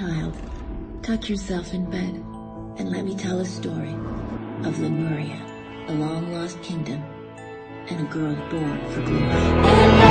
child, tuck yourself in bed and let me tell a story of Lemuria, a long lost kingdom, and a girl born for glory.